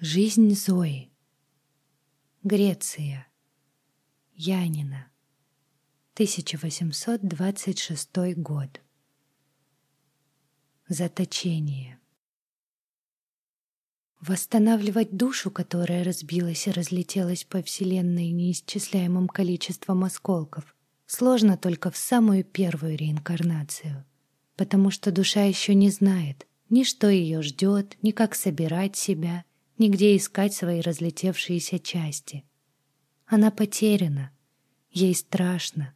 Жизнь Зои. Греция. Янина. 1826 год. Заточение. Восстанавливать душу, которая разбилась и разлетелась по Вселенной неисчисляемым количеством осколков, сложно только в самую первую реинкарнацию, потому что душа еще не знает ни что ее ждет, ни как собирать себя, нигде искать свои разлетевшиеся части. Она потеряна, ей страшно.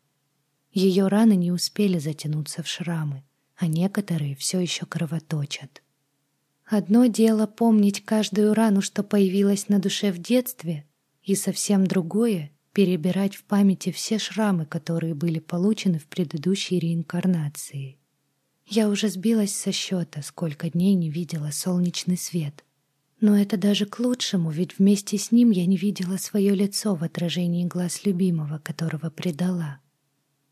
Ее раны не успели затянуться в шрамы, а некоторые все еще кровоточат. Одно дело помнить каждую рану, что появилась на душе в детстве, и совсем другое — перебирать в памяти все шрамы, которые были получены в предыдущей реинкарнации. Я уже сбилась со счета, сколько дней не видела солнечный свет — но это даже к лучшему, ведь вместе с ним я не видела свое лицо в отражении глаз любимого, которого предала.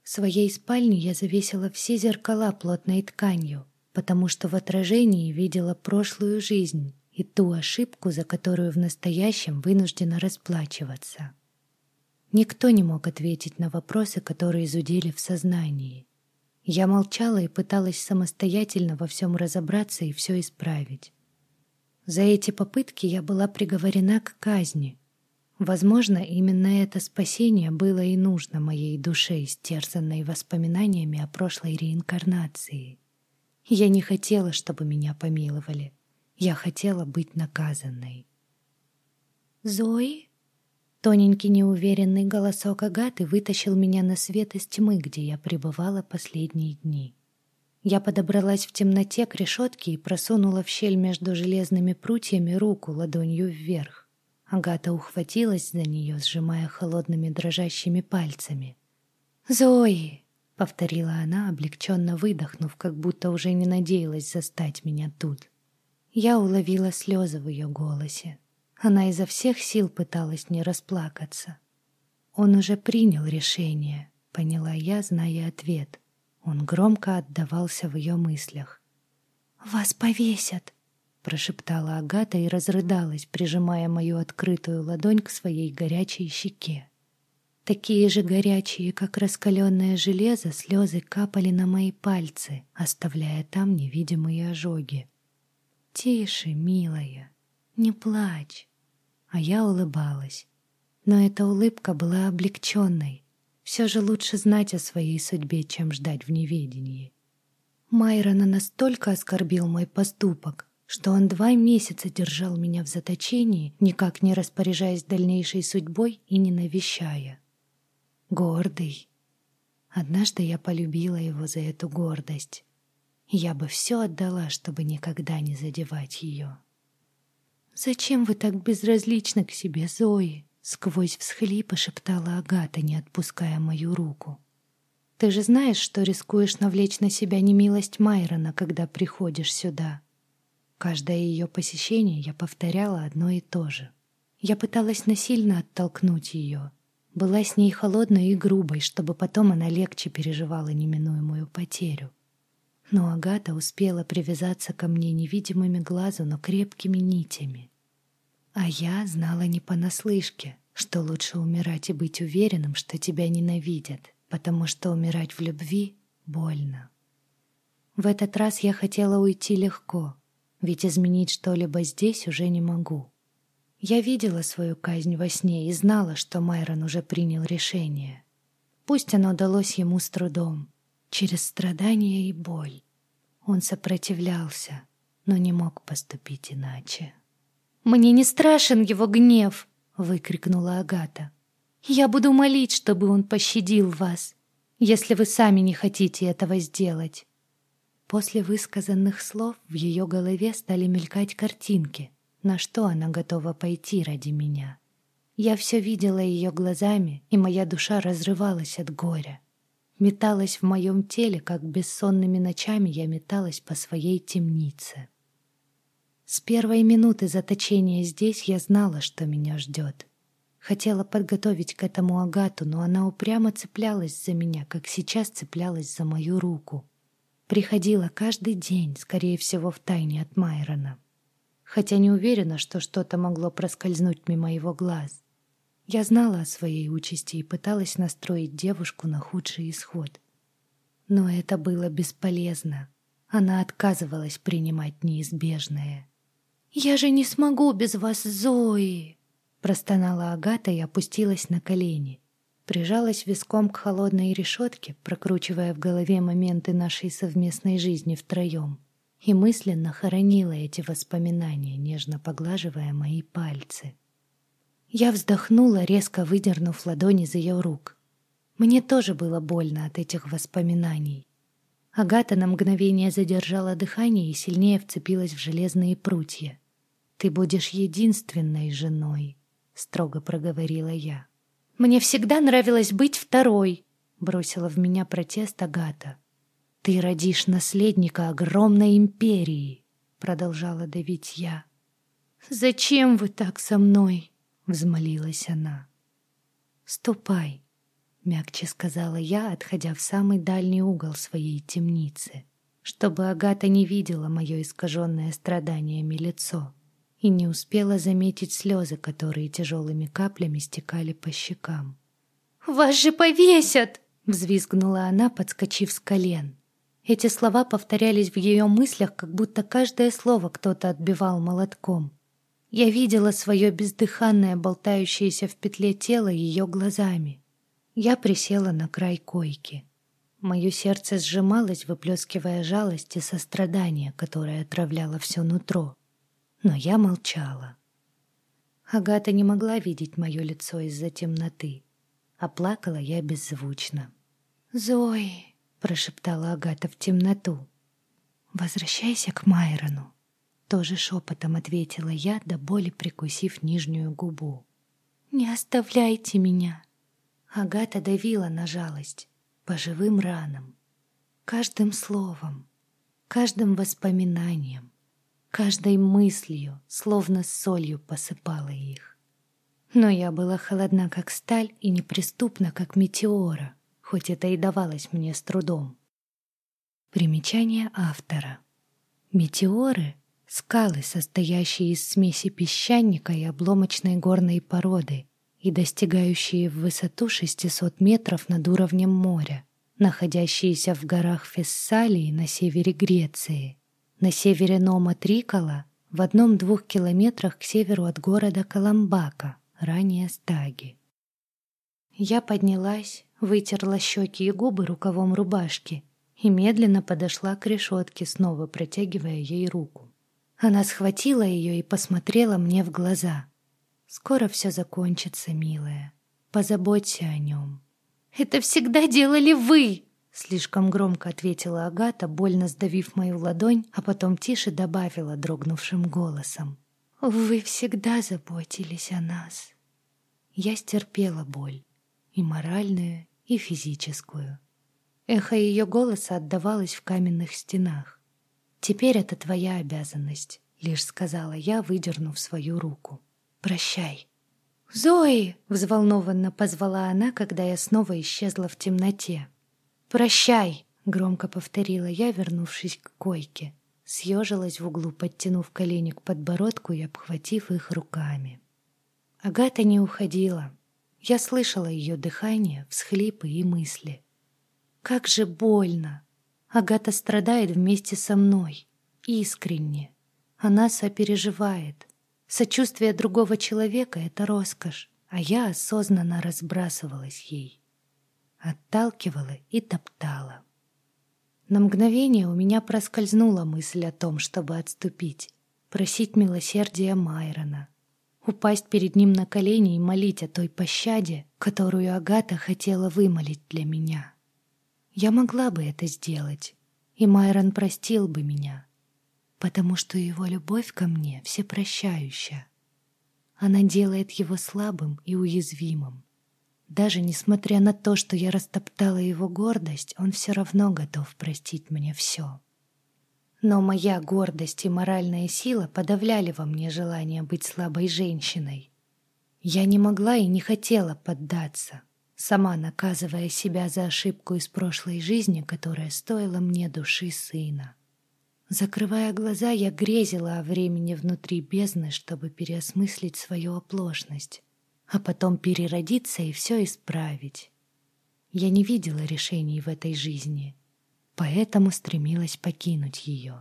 В своей спальне я завесила все зеркала плотной тканью, потому что в отражении видела прошлую жизнь и ту ошибку, за которую в настоящем вынуждена расплачиваться. Никто не мог ответить на вопросы, которые зудели в сознании. Я молчала и пыталась самостоятельно во всем разобраться и все исправить. За эти попытки я была приговорена к казни. Возможно, именно это спасение было и нужно моей душе, истерзанной воспоминаниями о прошлой реинкарнации. Я не хотела, чтобы меня помиловали. Я хотела быть наказанной. «Зои?» Тоненький неуверенный голосок Агаты вытащил меня на свет из тьмы, где я пребывала последние дни. Я подобралась в темноте к решетке и просунула в щель между железными прутьями руку ладонью вверх. Агата ухватилась за нее, сжимая холодными дрожащими пальцами. «Зои!» — повторила она, облегченно выдохнув, как будто уже не надеялась застать меня тут. Я уловила слезы в ее голосе. Она изо всех сил пыталась не расплакаться. Он уже принял решение, поняла я, зная ответ. Он громко отдавался в ее мыслях. «Вас повесят!» — прошептала Агата и разрыдалась, прижимая мою открытую ладонь к своей горячей щеке. Такие же горячие, как раскаленное железо, слезы капали на мои пальцы, оставляя там невидимые ожоги. «Тише, милая, не плачь!» А я улыбалась. Но эта улыбка была облегченной, все же лучше знать о своей судьбе, чем ждать в неведении. Майрона настолько оскорбил мой поступок, что он два месяца держал меня в заточении, никак не распоряжаясь дальнейшей судьбой и не навещая. Гордый. Однажды я полюбила его за эту гордость. Я бы все отдала, чтобы никогда не задевать ее. «Зачем вы так безразличны к себе, Зои?» Сквозь всхлипы шептала Агата, не отпуская мою руку. «Ты же знаешь, что рискуешь навлечь на себя немилость Майрона, когда приходишь сюда». Каждое ее посещение я повторяла одно и то же. Я пыталась насильно оттолкнуть ее. Была с ней холодной и грубой, чтобы потом она легче переживала неминуемую потерю. Но Агата успела привязаться ко мне невидимыми глазу, но крепкими нитями. А я знала не понаслышке, что лучше умирать и быть уверенным, что тебя ненавидят, потому что умирать в любви больно. В этот раз я хотела уйти легко, ведь изменить что-либо здесь уже не могу. Я видела свою казнь во сне и знала, что Майрон уже принял решение. Пусть оно далось ему с трудом, через страдания и боль. Он сопротивлялся, но не мог поступить иначе. «Мне не страшен его гнев!» — выкрикнула Агата. «Я буду молить, чтобы он пощадил вас, если вы сами не хотите этого сделать». После высказанных слов в ее голове стали мелькать картинки, на что она готова пойти ради меня. Я все видела ее глазами, и моя душа разрывалась от горя. Металась в моем теле, как бессонными ночами я металась по своей темнице. С первой минуты заточения здесь я знала, что меня ждет. Хотела подготовить к этому Агату, но она упрямо цеплялась за меня, как сейчас цеплялась за мою руку. Приходила каждый день, скорее всего, в тайне от Майрона. хотя не уверена, что что-то могло проскользнуть мимо его глаз. Я знала о своей участи и пыталась настроить девушку на худший исход. Но это было бесполезно. Она отказывалась принимать неизбежное. «Я же не смогу без вас, Зои!» Простонала Агата и опустилась на колени. Прижалась виском к холодной решетке, прокручивая в голове моменты нашей совместной жизни втроем и мысленно хоронила эти воспоминания, нежно поглаживая мои пальцы. Я вздохнула, резко выдернув ладони из ее рук. Мне тоже было больно от этих воспоминаний. Агата на мгновение задержала дыхание и сильнее вцепилась в железные прутья. «Ты будешь единственной женой», — строго проговорила я. «Мне всегда нравилось быть второй», — бросила в меня протест Агата. «Ты родишь наследника огромной империи», — продолжала давить я. «Зачем вы так со мной?» — взмолилась она. «Ступай», — мягче сказала я, отходя в самый дальний угол своей темницы, чтобы Агата не видела мое искаженное страданиями лицо и не успела заметить слезы, которые тяжелыми каплями стекали по щекам. «Вас же повесят!» — взвизгнула она, подскочив с колен. Эти слова повторялись в ее мыслях, как будто каждое слово кто-то отбивал молотком. Я видела свое бездыханное, болтающееся в петле тело ее глазами. Я присела на край койки. Мое сердце сжималось, выплескивая жалость и сострадание, которое отравляло все нутро. Но я молчала. Агата не могла видеть мое лицо из-за темноты, а плакала я беззвучно. «Зои!» прошептала Агата в темноту. «Возвращайся к Майрону», — тоже шепотом ответила я, до боли прикусив нижнюю губу. «Не оставляйте меня!» Агата давила на жалость по живым ранам, каждым словом, каждым воспоминанием, каждой мыслью, словно солью посыпала их. Но я была холодна, как сталь, и неприступна, как метеора — хоть это и давалось мне с трудом. Примечание автора. Метеоры — скалы, состоящие из смеси песчаника и обломочной горной породы и достигающие в высоту 600 метров над уровнем моря, находящиеся в горах Фессалии на севере Греции, на севере Нома Трикола, в одном-двух километрах к северу от города Каламбака, ранее Стаги. Я поднялась, вытерла щеки и губы рукавом рубашки и медленно подошла к решетке, снова протягивая ей руку. Она схватила ее и посмотрела мне в глаза. «Скоро все закончится, милая. Позаботься о нем». «Это всегда делали вы!» Слишком громко ответила Агата, больно сдавив мою ладонь, а потом тише добавила дрогнувшим голосом. «Вы всегда заботились о нас». Я стерпела боль, и моральную, и физическую. Эхо ее голоса отдавалось в каменных стенах. «Теперь это твоя обязанность», — лишь сказала я, выдернув свою руку. «Прощай». «Зои!» — взволнованно позвала она, когда я снова исчезла в темноте. «Прощай!» — громко повторила я, вернувшись к койке. Съежилась в углу, подтянув колени к подбородку и обхватив их руками. Агата не уходила. Я слышала ее дыхание, всхлипы и мысли. Как же больно! Агата страдает вместе со мной. Искренне. Она сопереживает. Сочувствие другого человека — это роскошь, а я осознанно разбрасывалась ей. Отталкивала и топтала. На мгновение у меня проскользнула мысль о том, чтобы отступить, просить милосердия Майрона, упасть перед ним на колени и молить о той пощаде, которую Агата хотела вымолить для меня. Я могла бы это сделать, и Майрон простил бы меня, потому что его любовь ко мне всепрощающая. Она делает его слабым и уязвимым. Даже несмотря на то, что я растоптала его гордость, он все равно готов простить мне все. Но моя гордость и моральная сила подавляли во мне желание быть слабой женщиной. Я не могла и не хотела поддаться, сама наказывая себя за ошибку из прошлой жизни, которая стоила мне души сына. Закрывая глаза, я грезила о времени внутри бездны, чтобы переосмыслить свою оплошность, а потом переродиться и все исправить. Я не видела решений в этой жизни, поэтому стремилась покинуть ее.